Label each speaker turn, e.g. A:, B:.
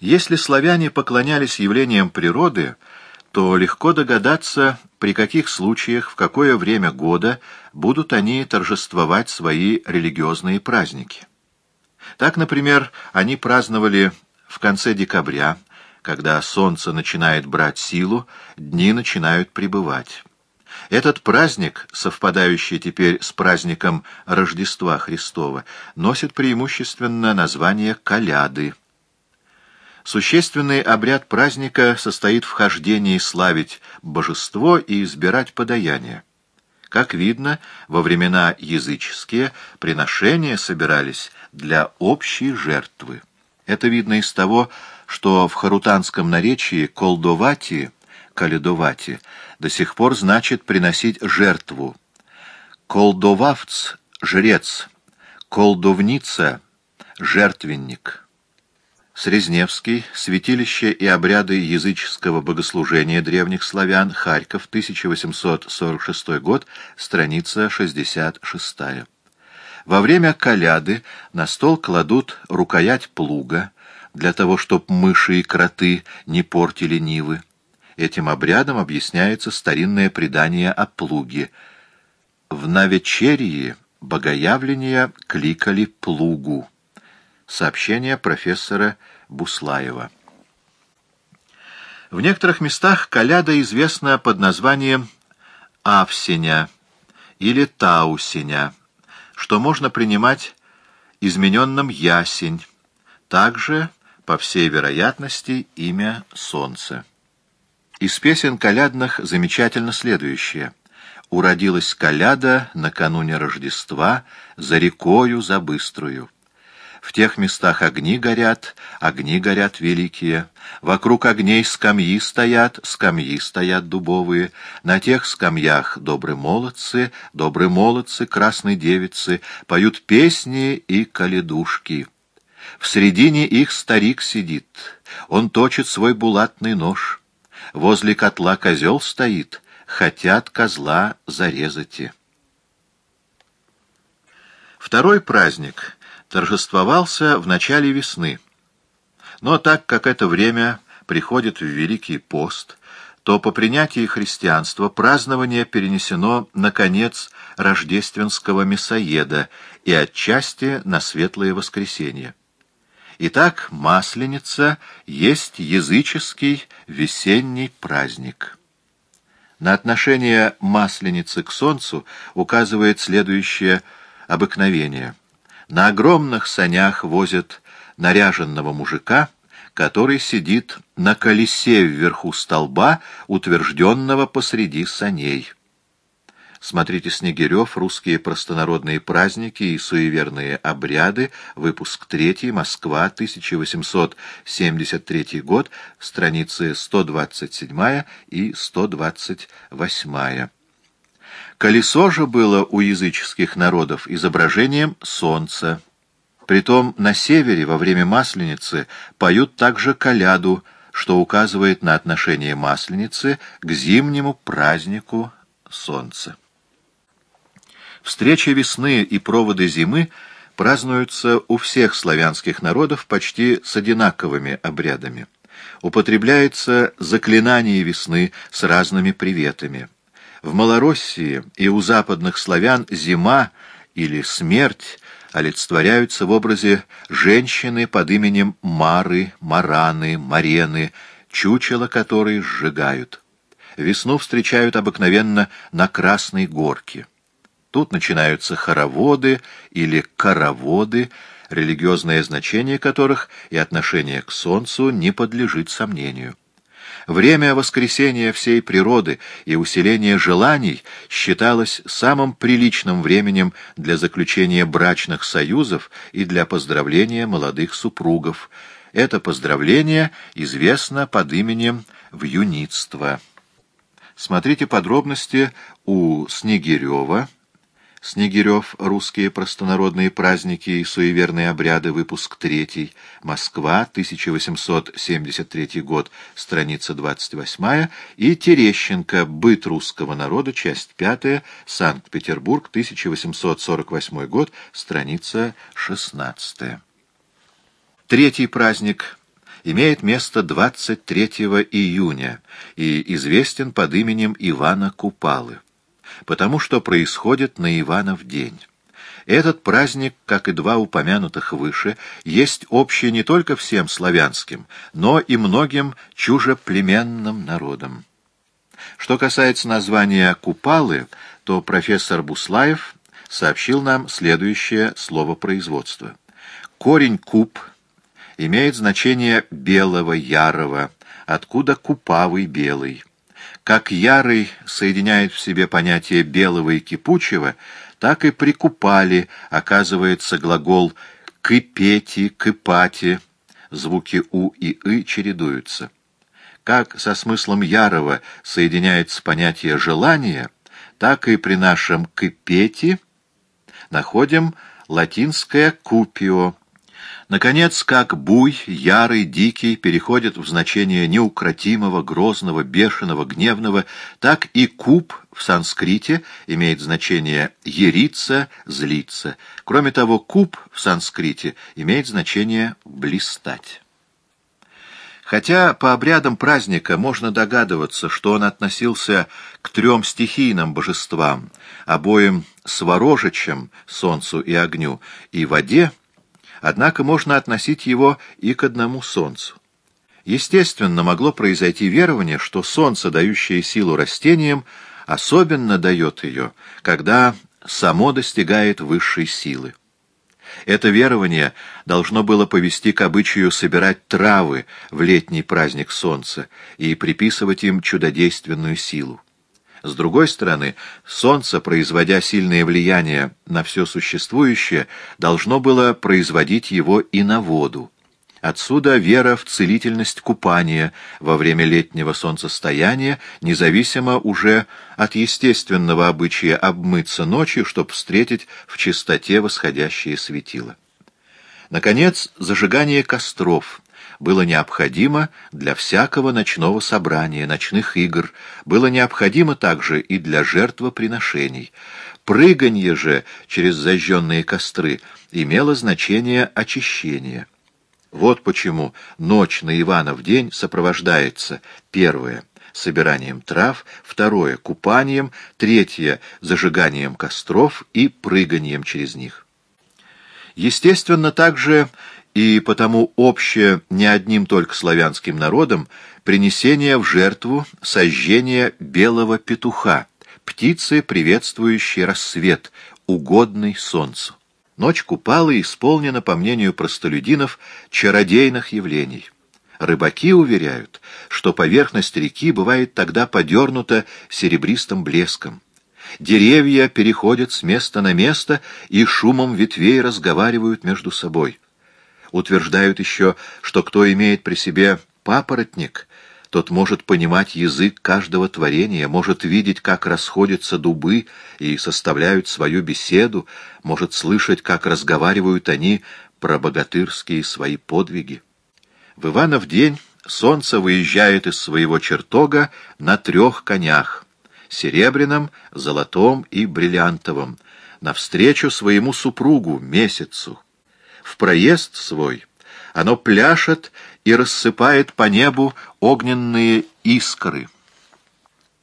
A: Если славяне поклонялись явлениям природы, то легко догадаться, при каких случаях, в какое время года будут они торжествовать свои религиозные праздники. Так, например, они праздновали в конце декабря, когда солнце начинает брать силу, дни начинают пребывать. Этот праздник, совпадающий теперь с праздником Рождества Христова, носит преимущественно название «коляды». Существенный обряд праздника состоит в хождении славить божество и избирать подаяние. Как видно, во времена языческие приношения собирались для общей жертвы. Это видно из того, что в харутанском наречии «колдовати» «каледовати» до сих пор значит приносить жертву. «Колдовавц» — жрец, «колдовница» — жертвенник. Срезневский, святилище и обряды языческого богослужения древних славян, Харьков, 1846 год, страница 66. Во время коляды на стол кладут рукоять плуга, для того, чтоб мыши и кроты не портили нивы. Этим обрядом объясняется старинное предание о плуге. В навечерии богоявления кликали плугу. Сообщение профессора Буслаева. В некоторых местах коляда известна под названием Авсеня или Таусеня, что можно принимать измененным Ясень, также, по всей вероятности, имя Солнце. Из песен колядных замечательно следующее. «Уродилась коляда накануне Рождества за рекою за быструю». В тех местах огни горят, огни горят великие. Вокруг огней скамьи стоят, скамьи стоят дубовые. На тех скамьях добрые молодцы, добрые молодцы, красные девицы, поют песни и каледушки. В середине их старик сидит, он точит свой булатный нож. Возле котла козел стоит, хотят козла зарезать. Второй праздник — торжествовался в начале весны. Но так как это время приходит в Великий пост, то по принятии христианства празднование перенесено на конец рождественского мясоеда и отчасти на Светлое Воскресенье. Итак, Масленица есть языческий весенний праздник. На отношение Масленицы к Солнцу указывает следующее обыкновение – на огромных санях возят наряженного мужика, который сидит на колесе вверху столба, утвержденного посреди саней. Смотрите Снегирев, «Русские простонародные праздники и суеверные обряды», выпуск 3, Москва, 1873 год, страницы 127 и 128. Колесо же было у языческих народов изображением солнца. Притом на севере во время Масленицы поют также коляду, что указывает на отношение Масленицы к зимнему празднику солнца. Встреча весны и проводы зимы празднуются у всех славянских народов почти с одинаковыми обрядами. Употребляется заклинание весны с разными приветами. В Малороссии и у западных славян зима или смерть олицетворяются в образе женщины под именем Мары, Мараны, Марены, чучело которой сжигают. Весну встречают обыкновенно на Красной Горке. Тут начинаются хороводы или караводы, религиозное значение которых и отношение к солнцу не подлежит сомнению. Время воскресения всей природы и усиления желаний считалось самым приличным временем для заключения брачных союзов и для поздравления молодых супругов. Это поздравление известно под именем «вьюнитство». Смотрите подробности у Снегирева Снегирев. Русские простонародные праздники и суеверные обряды. Выпуск 3. Москва. 1873 год. Страница 28. И Терещенко. Быт русского народа. Часть 5. Санкт-Петербург. 1848 год. Страница 16. Третий праздник. имеет место 23 июня и известен под именем Ивана Купалы, потому что происходит на Иванов день. Этот праздник, как и два упомянутых выше, есть общий не только всем славянским, но и многим чужеплеменным народам. Что касается названия Купалы, то профессор Буслаев сообщил нам следующее слово производства. Корень «куп» имеет значение белого, ярого, откуда купавый белый. Как ярый соединяет в себе понятие белого и кипучего, так и прикупали, оказывается, глагол «кипети», «кипати», звуки «у» и «ы» чередуются. Как со смыслом ярого соединяется понятие «желание», так и при нашем «кипети» находим латинское «купио», Наконец, как буй, ярый, дикий, переходит в значение неукротимого, грозного, бешеного, гневного, так и куб в санскрите имеет значение ериться, злиться. Кроме того, куб в санскрите имеет значение блистать. Хотя по обрядам праздника можно догадываться, что он относился к трем стихийным божествам, обоим сворожичам, солнцу и огню, и воде, Однако можно относить его и к одному солнцу. Естественно, могло произойти верование, что солнце, дающее силу растениям, особенно дает ее, когда само достигает высшей силы. Это верование должно было повести к обычаю собирать травы в летний праздник солнца и приписывать им чудодейственную силу. С другой стороны, Солнце, производя сильное влияние на все существующее, должно было производить его и на воду. Отсюда вера в целительность купания во время летнего солнцестояния, независимо уже от естественного обычая обмыться ночью, чтобы встретить в чистоте восходящее светило. Наконец, зажигание костров — было необходимо для всякого ночного собрания, ночных игр, было необходимо также и для жертвоприношений. Прыганье же через зажженные костры имело значение очищения. Вот почему ночь на Иванов день сопровождается первое — собиранием трав, второе — купанием, третье — зажиганием костров и прыганием через них. Естественно, также и потому общее не одним только славянским народам принесение в жертву сожжения белого петуха, птицы, приветствующей рассвет, угодный солнцу. Ночь Купалы исполнена, по мнению простолюдинов, чародейных явлений. Рыбаки уверяют, что поверхность реки бывает тогда подернута серебристым блеском. Деревья переходят с места на место и шумом ветвей разговаривают между собой. Утверждают еще, что кто имеет при себе папоротник, тот может понимать язык каждого творения, может видеть, как расходятся дубы и составляют свою беседу, может слышать, как разговаривают они про богатырские свои подвиги. В Иванов день солнце выезжает из своего чертога на трех конях — серебряном, золотом и бриллиантовом, навстречу своему супругу, месяцу в проезд свой, оно пляшет и рассыпает по небу огненные искры —